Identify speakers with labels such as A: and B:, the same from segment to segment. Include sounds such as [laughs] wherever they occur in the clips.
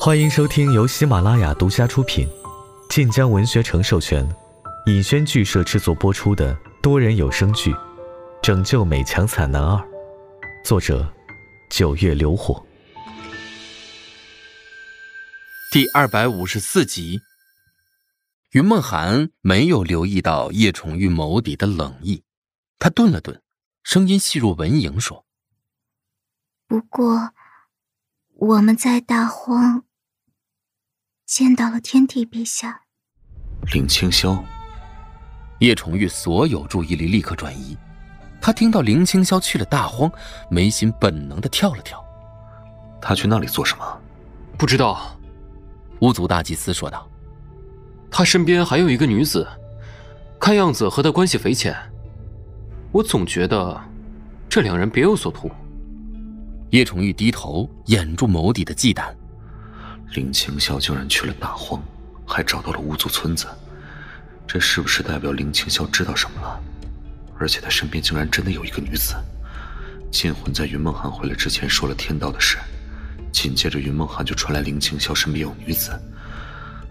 A: 欢迎收听由喜马拉雅独家出品、晋江文学城授权、尹轩剧社制作播出的多人有声剧《拯救美强惨男二》，作者：九月流火，
B: 第二百五十四集。云梦涵没有留意到叶崇玉眸底的冷意，他顿了顿，声音细若蚊蝇说：“
C: 不过，我们在大荒见到了天帝陛下。”
D: 林清霄。
B: 叶崇玉所有注意力立刻转移，他听到林清霄去了大荒，眉心本能的跳了跳。
D: 他去那里做什么？
E: 不知道。
B: 巫族大祭司说道。
E: 他身边还有一个女子，看样子和他关系匪浅。我总觉得这两人别有所图。
B: 叶崇玉低头掩住眸底的忌惮。
D: 林清霄竟然去了大荒，还找到了巫族村子，这是不是代表林清霄知道什么了？而且他身边竟然真的有一个女子。剑魂在云梦涵回来之前说了天道的事，紧接着云梦涵就传来林清霄身边有女子。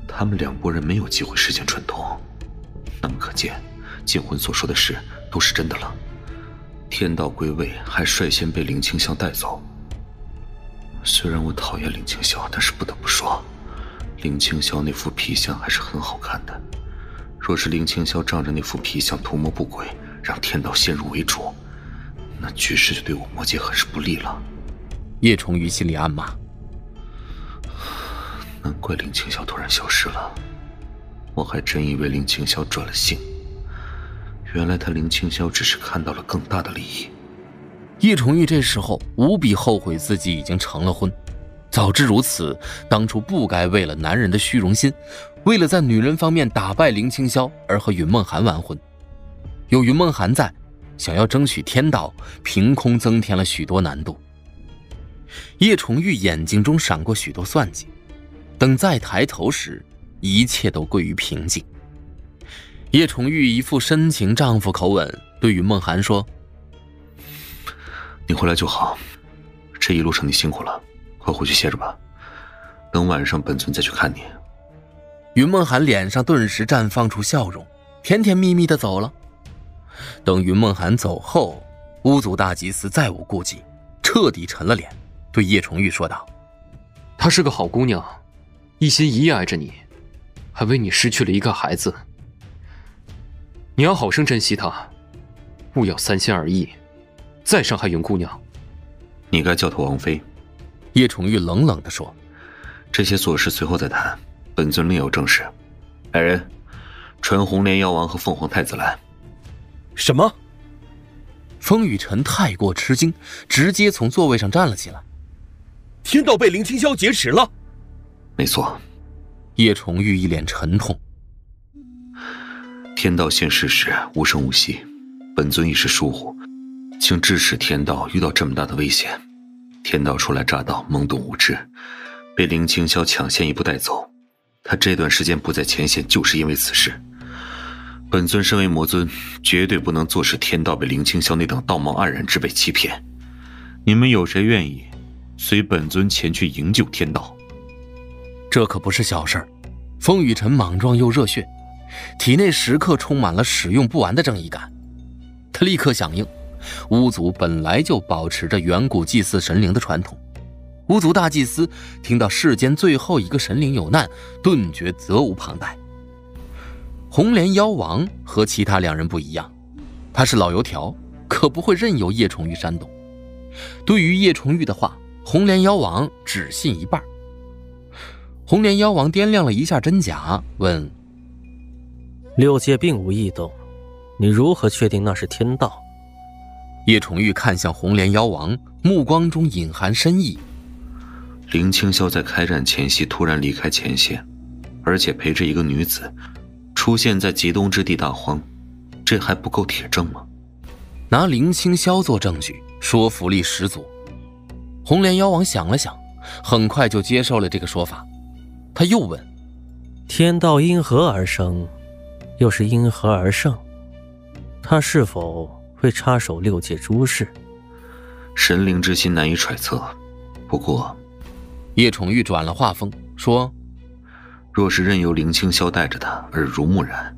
D: 他们两拨人没有机会实现串通，那么可见，剑魂所说的事都是真的了。天道归位，还率先被林清霄带走。虽然我讨厌林清霄，但是不得不说，林清霄那副皮相还是很好看的。若是林清霄仗着那副皮相图谋不轨，让天道先入为主，那局势就对我魔界很是不利了。
B: 叶崇于心里暗骂。
D: 难怪林青霄突然消失了，我还真以为林青霄转了性，原来他林青霄只是看到了更大的利益。
B: 叶崇玉这时候无比后悔自己已经成了婚，早知如此，当初不该为了男人的虚荣心，为了在女人方面打败林青霄而和云梦涵完婚。有云梦涵在，想要争取天道，凭空增添了许多难度。叶崇玉眼睛中闪过许多算计。等再抬头时，一切都归于平静。叶崇玉一副深情丈夫口吻对云梦涵说：“
D: 你回来就好，这一路上你辛苦了，快回去歇着吧。等晚上本尊再去看你。”
B: 云梦涵脸上顿时绽放出笑容，甜甜蜜蜜的走了。等云梦涵走后，巫族大祭司再无顾忌，彻底沉了脸，对叶崇玉说道：“
E: 她是个好姑娘。”一心一意爱着你，还为你失去了一个孩子。你要好生珍惜她，勿要三心二意，再伤害云姑娘。
D: 你该叫她王妃。
B: 叶崇玉冷冷的说：“
D: 这些琐事随后再谈，本尊另有正事。来人，传红莲妖王和凤凰太子来。”
F: 什么？
B: 风雨晨太过吃惊，直接从座位上站了起来。
F: 天道被林清霄劫持了。
D: 没错，
B: 叶崇玉一脸沉痛。
D: 天道现世时无声无息，本尊一时疏忽，竟致使天道遇到这么大的危险。天道初来乍到，懵懂无知，被林清霄抢先一步带走。他这段时间不在前线，就是因为此事。本尊身为魔尊，绝对不能坐视天道被林清霄那等道貌岸然之辈欺骗。你们有谁愿意随本尊前去营救天道？
B: 这可不是小事儿，风雨晨莽撞又热血，体内时刻充满了使用不完的正义感。他立刻响应。巫族本来就保持着远古祭祀神灵的传统，巫族大祭司听到世间最后一个神灵有难，顿觉责无旁贷。红莲妖王和其他两人不一样，他是老油条，可不会任由叶崇玉煽动。对于叶崇玉的话，红莲妖王只信一半。红莲妖王掂量了一下真假，问：“
G: 六界并无异动，你如何确定那是天道？”
B: 叶崇玉看向红莲妖王，目光中隐含深意。
D: 林清霄在开战前夕突然离开前线，而且陪着一个女子，出现在极东之地大荒，这还不够铁证吗？
B: 拿林清霄做证据，说服力十足。红莲妖王想了想，很快就接受了这个说法。他又问：“
G: 天道因何而生，又是因何而盛？他是否会插手六界诸事？”
D: 神灵之心难以揣测，不过，
B: 叶宠玉转了话锋，说：“
D: 若是任由林清霄带着他耳濡目染，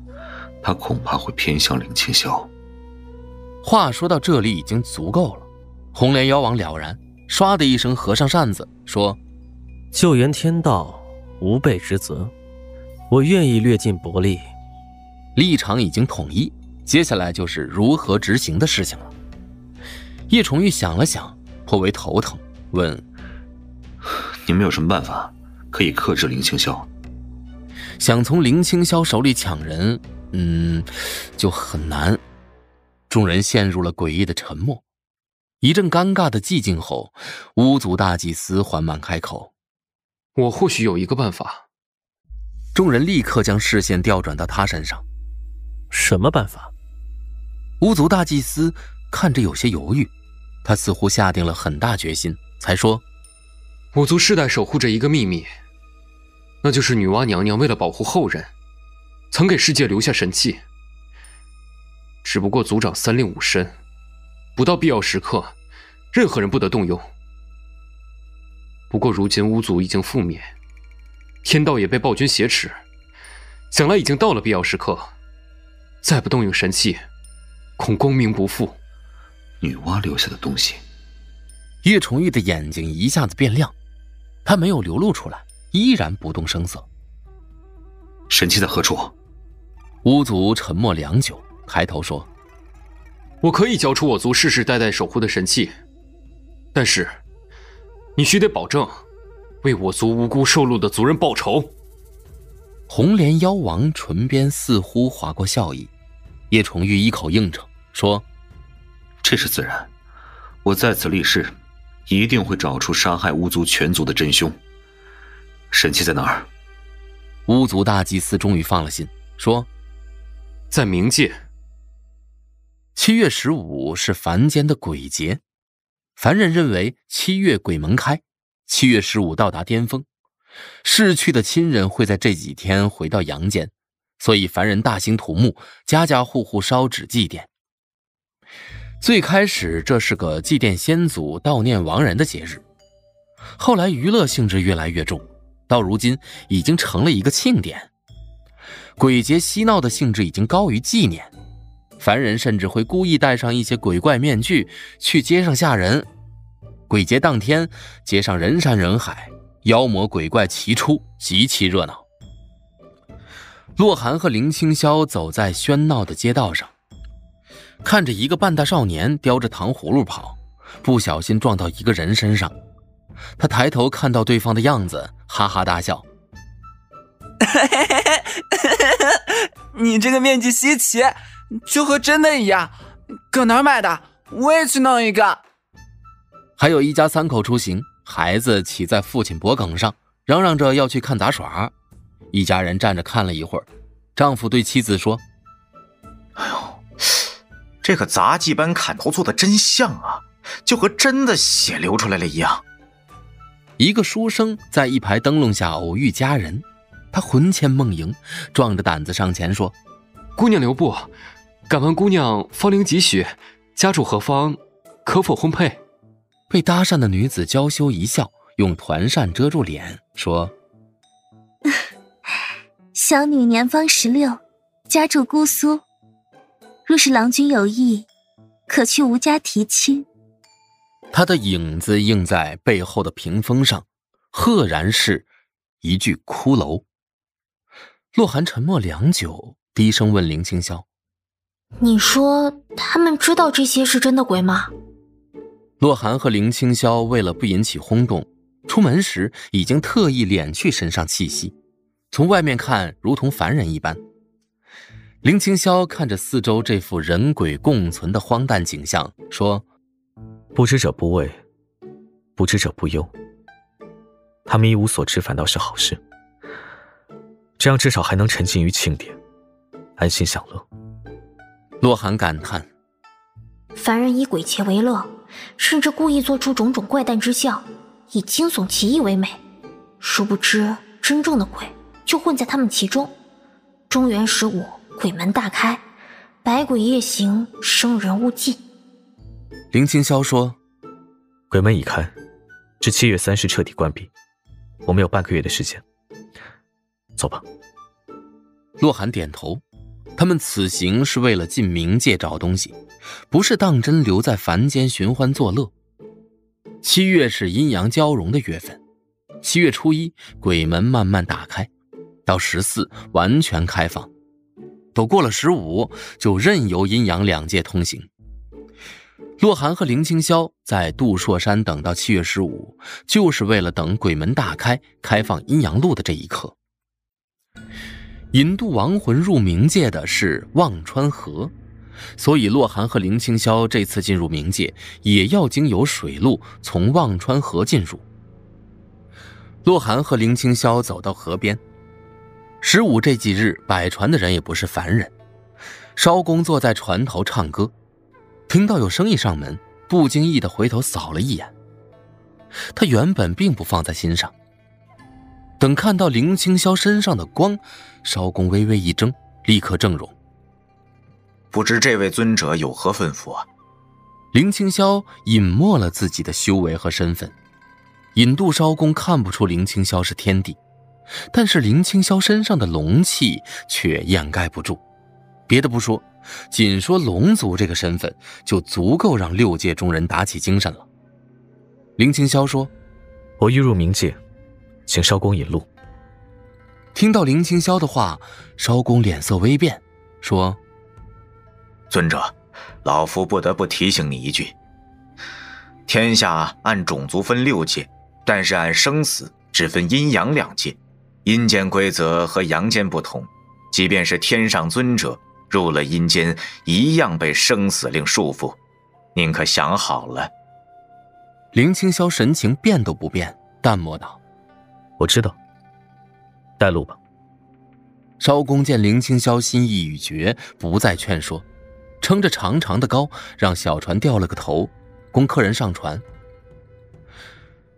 D: 他恐怕会偏向林清霄。”
B: 话说到这里已经足够了。红莲妖王了然，唰的一声合上扇子，说：“
G: 救援天道，吾辈之责，我愿意略尽薄力。”
B: 立场已经统一，接下来就是如何执行的事情了。叶崇玉想了想，颇为头疼，问。[sighs]
D: 你们有什么办法可以克制林清霄？
B: 想从林清霄手里抢人，嗯，就很难。众人陷入了诡异的沉默。一阵尴尬的寂静后，巫族大祭司缓慢开口：“
E: 我或许有一个办法。”
B: 众人立刻将视线调转到他身上。
G: 什么办法？
B: 巫族大祭司看着有些犹豫，他似乎下定了很大决心，才说。
E: 我族世代守护着一个秘密，那就是女娲娘娘为了保护后人，曾给世界留下神器。只不过族长三令五申，不到必要时刻，任何人不得动用。不过如今巫族已经覆灭，天道也被暴君挟持，想来已经到了必要时刻，再不动用神器，恐功名不复。
D: 女娲留下的东西，
B: 叶崇玉的眼睛一下子变亮。他没有流露出来，依然不动声色。
D: 神器在何处？
B: 巫族沉默良久，抬头说：“
E: 我可以交出我族世世代代守护的神器，但是，你须得保证，为我族无辜受戮的族人报仇。”
B: 红莲妖王唇边似乎划过笑意，叶崇玉一口应承说：“
D: 这是自然，我在此立誓。”一定会找出杀害巫族全族的真凶。神器在哪儿？
B: 巫族大祭司终于放了心，说：“
E: 在冥界。
B: 七月十五是凡间的鬼节，凡人认为七月鬼门开，七月十五到达巅峰，逝去的亲人会在这几天回到阳间，所以凡人大兴土木，家家户户烧纸祭奠。”最开始这是个祭奠先祖、悼念亡人的节日，后来娱乐性质越来越重，到如今已经成了一个庆典。鬼节嬉闹的性质已经高于纪念，凡人甚至会故意戴上一些鬼怪面具去街上吓人。鬼节当天，街上人山人海，妖魔鬼怪齐出，极其热闹。洛寒和林清霄走在喧闹的街道上。看着一个半大少年叼着糖葫芦跑，不小心撞到一个人身上，他抬头看到对方的样子，哈哈大笑：“ [laughs]
H: 你这个面具稀奇，就和真的一样，搁哪儿买的？我也去弄一个。”
B: 还有一家三口出行，孩子骑在父亲脖梗上，嚷嚷着要去看杂耍。一家人站着看了一会儿，丈夫对妻子说：“
I: 哎呦。”这个杂技班砍头做的真像啊，就和真的血流出来了一样。
B: 一个书生在一排灯笼下偶遇佳人，他魂牵梦萦，壮着胆子上前说：“
E: 姑娘留步，敢问姑娘芳龄几许，家住何方，可否婚配？”
B: 被搭讪的女子娇羞一笑，用团扇遮住脸，说：“
C: 小女年方十六，家住姑苏。”若是郎君有意，可去吴家提亲。
B: 他的影子映在背后的屏风上，赫然是一具骷髅。洛寒沉默良久，低声问林清霄：“
J: 你说他们知道这些是真的鬼吗？”
B: 洛寒和林清霄为了不引起轰动，出门时已经特意敛去身上气息，从外面看如同凡人一般。林清霄看着四周这幅人鬼共存的荒诞景象，说：“
A: 不知者不畏，不知者不忧。他们一无所知，反倒是好事。这样至少还能沉浸于庆典，安心享乐。”
B: 洛寒感叹：“
J: 凡人以鬼节为乐，甚至故意做出种种怪诞之象，以惊悚奇异为美。殊不知，真正的鬼就混在他们其中。中原十五。”鬼门大开，百鬼夜行，生人勿近。
B: 林清霄说：“
A: 鬼门已开，至七月三十彻底关闭。我们有半个月的时间，走吧。
B: 洛寒点头，他们此行是为了进冥界找东西，不是当真留在凡间寻欢作乐。七月是阴阳交融的月份，七月初一鬼门慢慢打开，到十四完全开放，都过了十五就任由阴阳两界通行。洛寒和林清霄在杜朔山等到七月十五，就是为了等鬼门大开，开放阴阳路的这一刻。引渡亡魂入冥界的是忘川河，所以洛寒和林清霄这次进入冥界，也要经由水路从忘川河进入。洛寒和林清霄走到河边，十五这几日摆船的人也不是凡人，艄公坐在船头唱歌。听到有生意上门，不经意的回头扫了一眼。他原本并不放在心上。等看到林清霄身上的光，艄公微微一怔，立刻正容。
I: 不知这位尊者有何吩咐啊？
B: 林清霄隐没了自己的修为和身份，引渡烧公看不出林清霄是天帝，但是林清霄身上的龙气却掩盖不住。别的不说。仅说龙族这个身份，就足够让六界中人打起精神了。林清霄说：“
A: 我欲入冥界，请烧公引路。”
B: 听到林清霄的话，烧公脸色微变，说：“
I: 尊者，老夫不得不提醒你一句：天下按种族分六界，但是按生死只分阴阳两界，阴间规则和阳间不同。即便是天上尊者。”入了阴间，一样被生死令束缚。您可想好了？
B: 林清霄神情变都不变，淡漠道：“
A: 我知道。带路吧。”
B: 艄公见林清霄心意已决，不再劝说，撑着长长的篙，让小船掉了个头，供客人上船。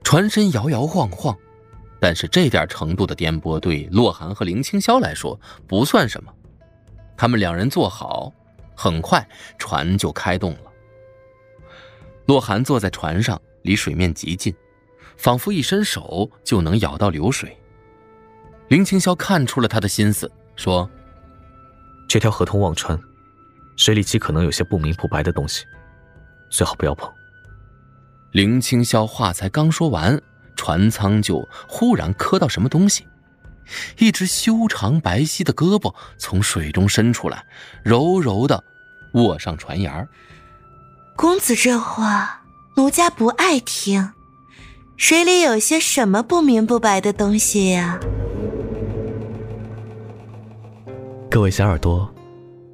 B: 船身摇摇晃晃，但是这点程度的颠簸，对洛寒和林清霄来说不算什么。他们两人坐好，很快船就开动了。洛寒坐在船上，离水面极近，仿佛一伸手就能舀到流水。林青霄看出了他的心思，说：“
A: 这条河通忘川，水里极可能有些不明不白的东西，最好不要碰。”
B: 林青霄话才刚说完，船舱就忽然磕到什么东西。一只修长白皙的胳膊从水中伸出来，柔柔的握上船沿儿
K: 公子这话，奴家不爱听。水里有些什么不明不白的东西呀？
A: 各位小耳朵，